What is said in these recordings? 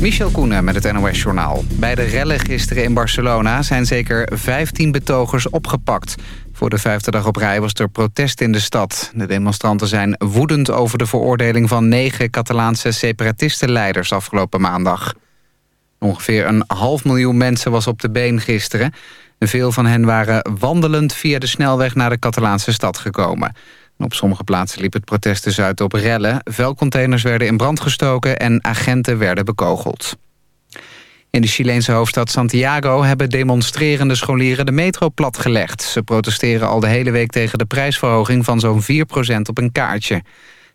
Michel Koenen met het NOS-journaal. Bij de rellen gisteren in Barcelona zijn zeker 15 betogers opgepakt. Voor de vijfde dag op rij was er protest in de stad. De demonstranten zijn woedend over de veroordeling van negen Catalaanse separatistenleiders afgelopen maandag. Ongeveer een half miljoen mensen was op de been gisteren. Veel van hen waren wandelend via de snelweg naar de Catalaanse stad gekomen. Op sommige plaatsen liep het protest dus uit op rellen. Vuilcontainers werden in brand gestoken en agenten werden bekogeld. In de Chileense hoofdstad Santiago hebben demonstrerende scholieren de metro platgelegd. Ze protesteren al de hele week tegen de prijsverhoging van zo'n 4% op een kaartje.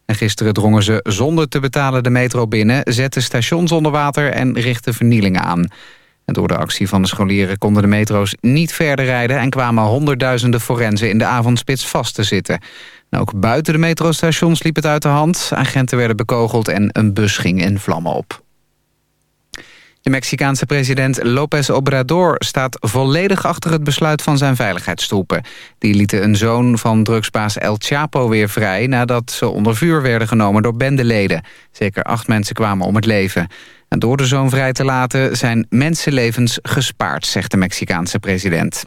En gisteren drongen ze zonder te betalen de metro binnen... zetten stations onder water en richtten vernielingen aan. En door de actie van de scholieren konden de metro's niet verder rijden... en kwamen honderdduizenden forensen in de avondspits vast te zitten. Ook buiten de metrostations liep het uit de hand. Agenten werden bekogeld en een bus ging in vlammen op. De Mexicaanse president López Obrador staat volledig achter het besluit van zijn veiligheidstroepen. Die lieten een zoon van drugsbaas El Chapo weer vrij nadat ze onder vuur werden genomen door bendeleden. Zeker acht mensen kwamen om het leven. En door de zoon vrij te laten zijn mensenlevens gespaard, zegt de Mexicaanse president.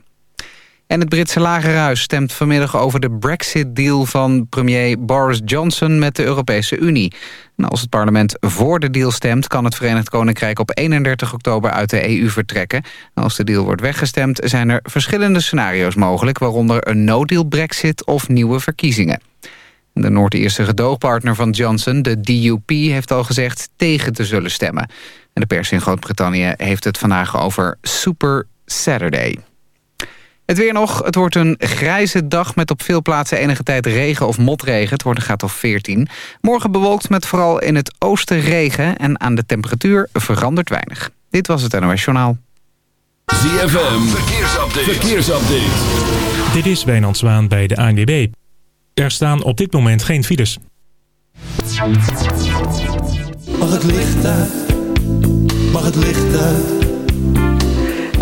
En het Britse Lagerhuis stemt vanmiddag over de Brexit-deal van premier Boris Johnson met de Europese Unie. En als het parlement voor de deal stemt, kan het Verenigd Koninkrijk op 31 oktober uit de EU vertrekken. En als de deal wordt weggestemd, zijn er verschillende scenario's mogelijk, waaronder een no-deal Brexit of nieuwe verkiezingen. De Noord-Ierse gedoogpartner van Johnson, de DUP, heeft al gezegd tegen te zullen stemmen. En de pers in Groot-Brittannië heeft het vandaag over Super Saturday. Het weer nog. Het wordt een grijze dag met op veel plaatsen enige tijd regen of motregen. Het wordt een graad of 14. Morgen bewolkt met vooral in het oosten regen. En aan de temperatuur verandert weinig. Dit was het NOS Journaal. ZFM. Verkeersupdate. Verkeersupdate. Dit is Wijnand Zwaan bij de ANWB. Er staan op dit moment geen files. Mag het licht uit? Mag het licht uit?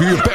puur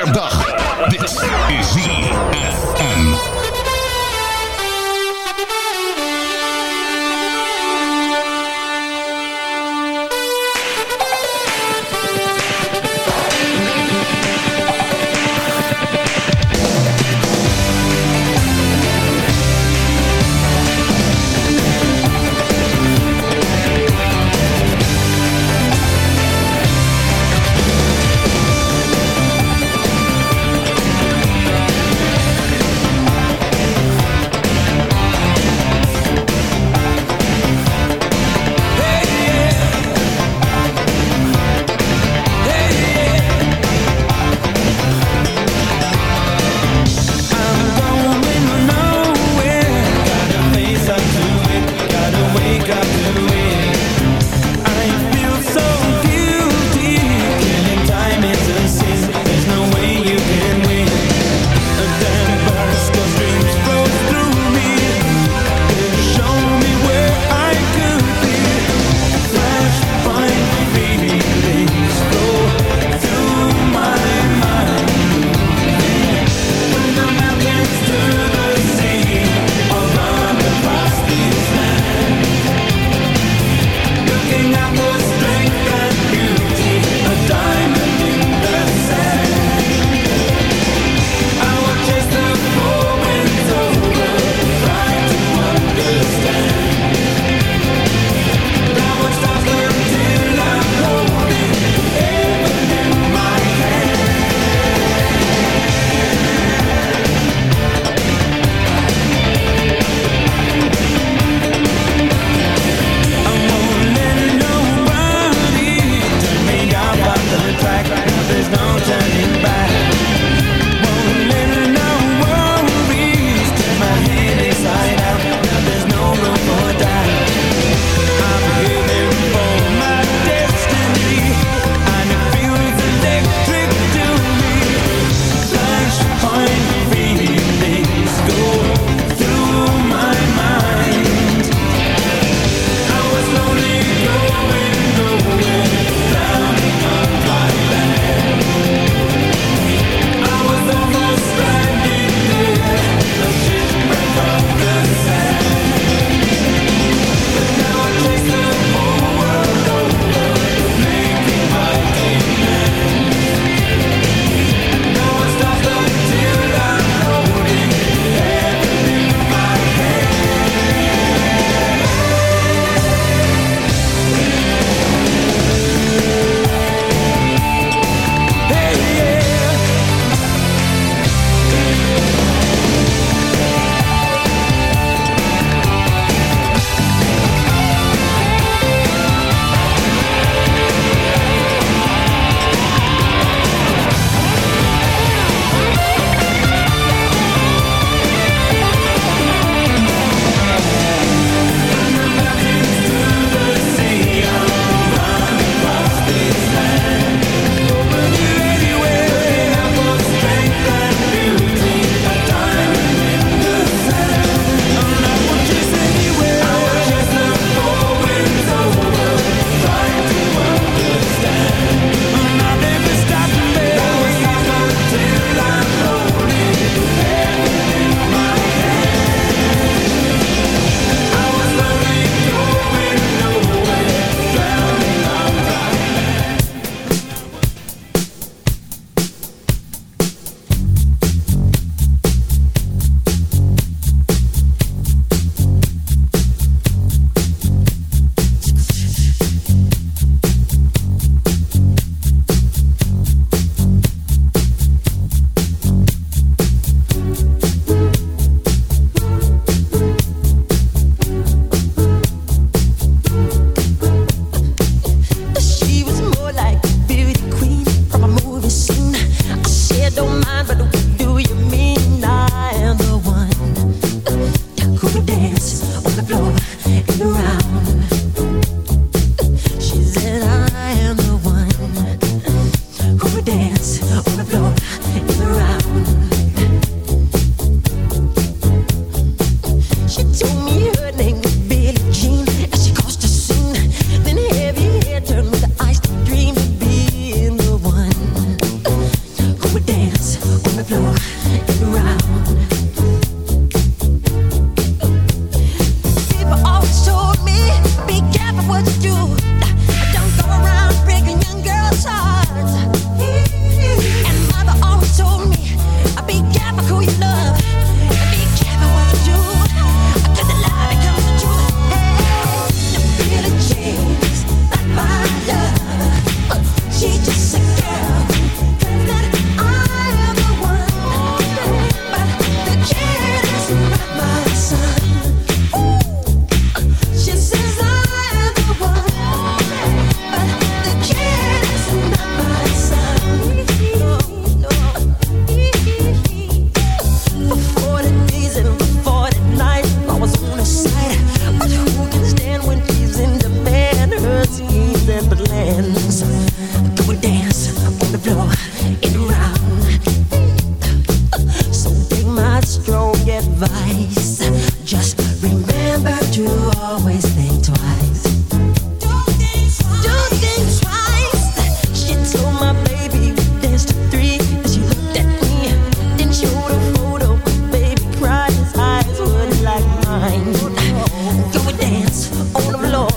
in the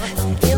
you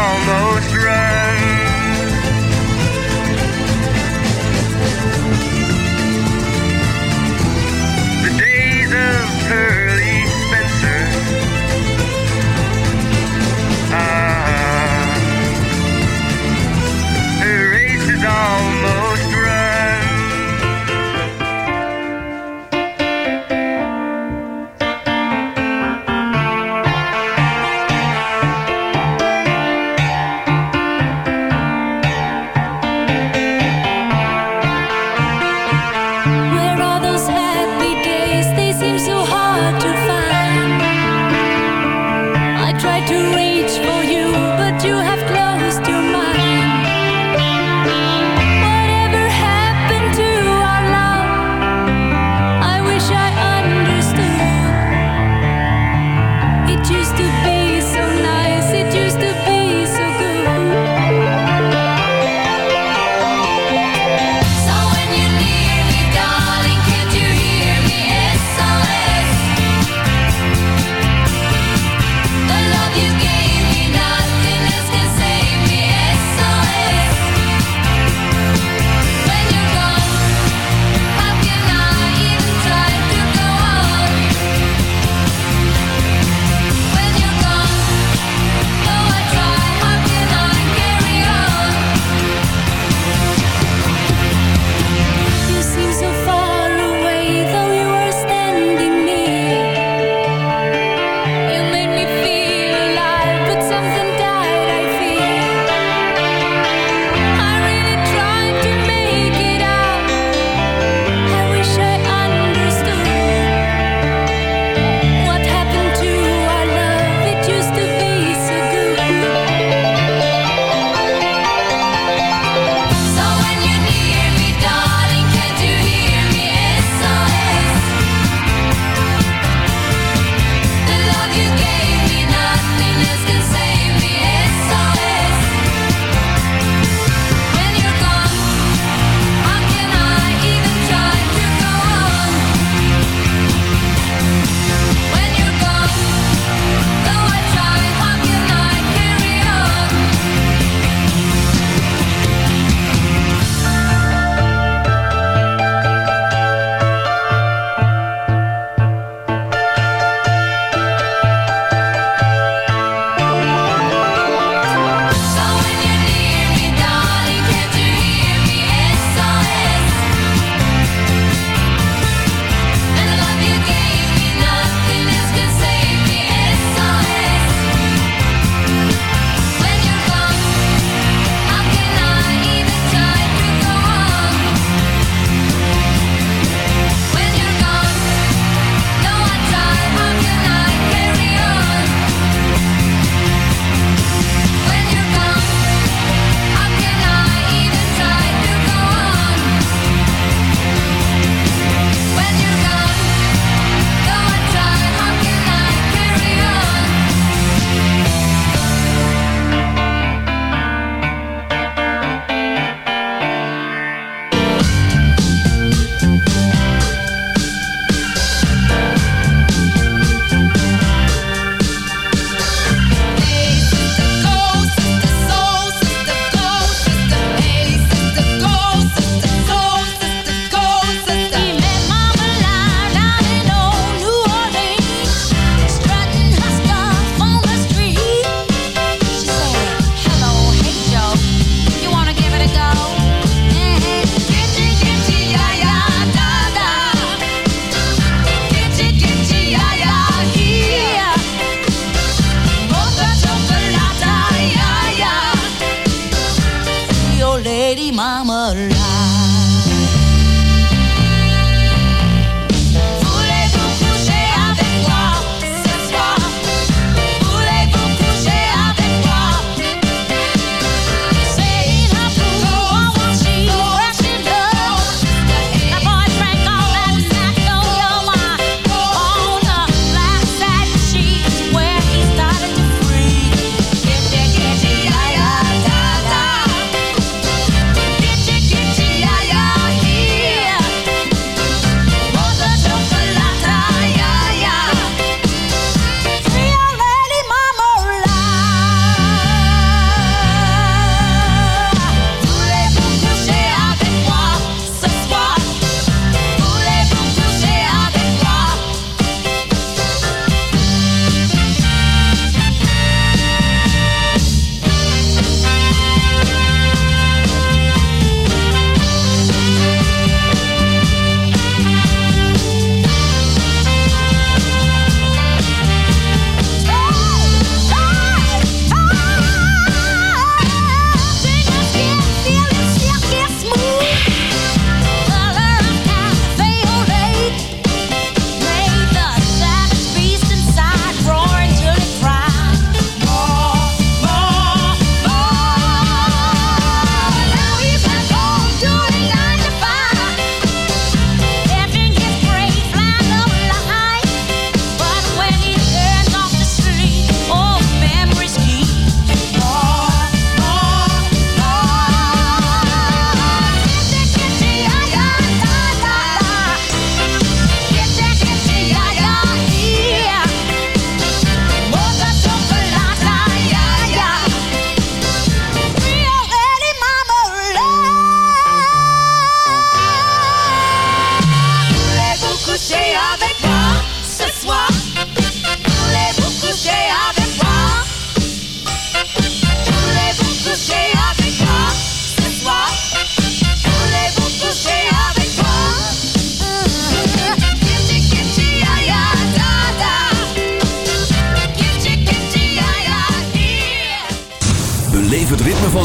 Almost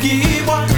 give one.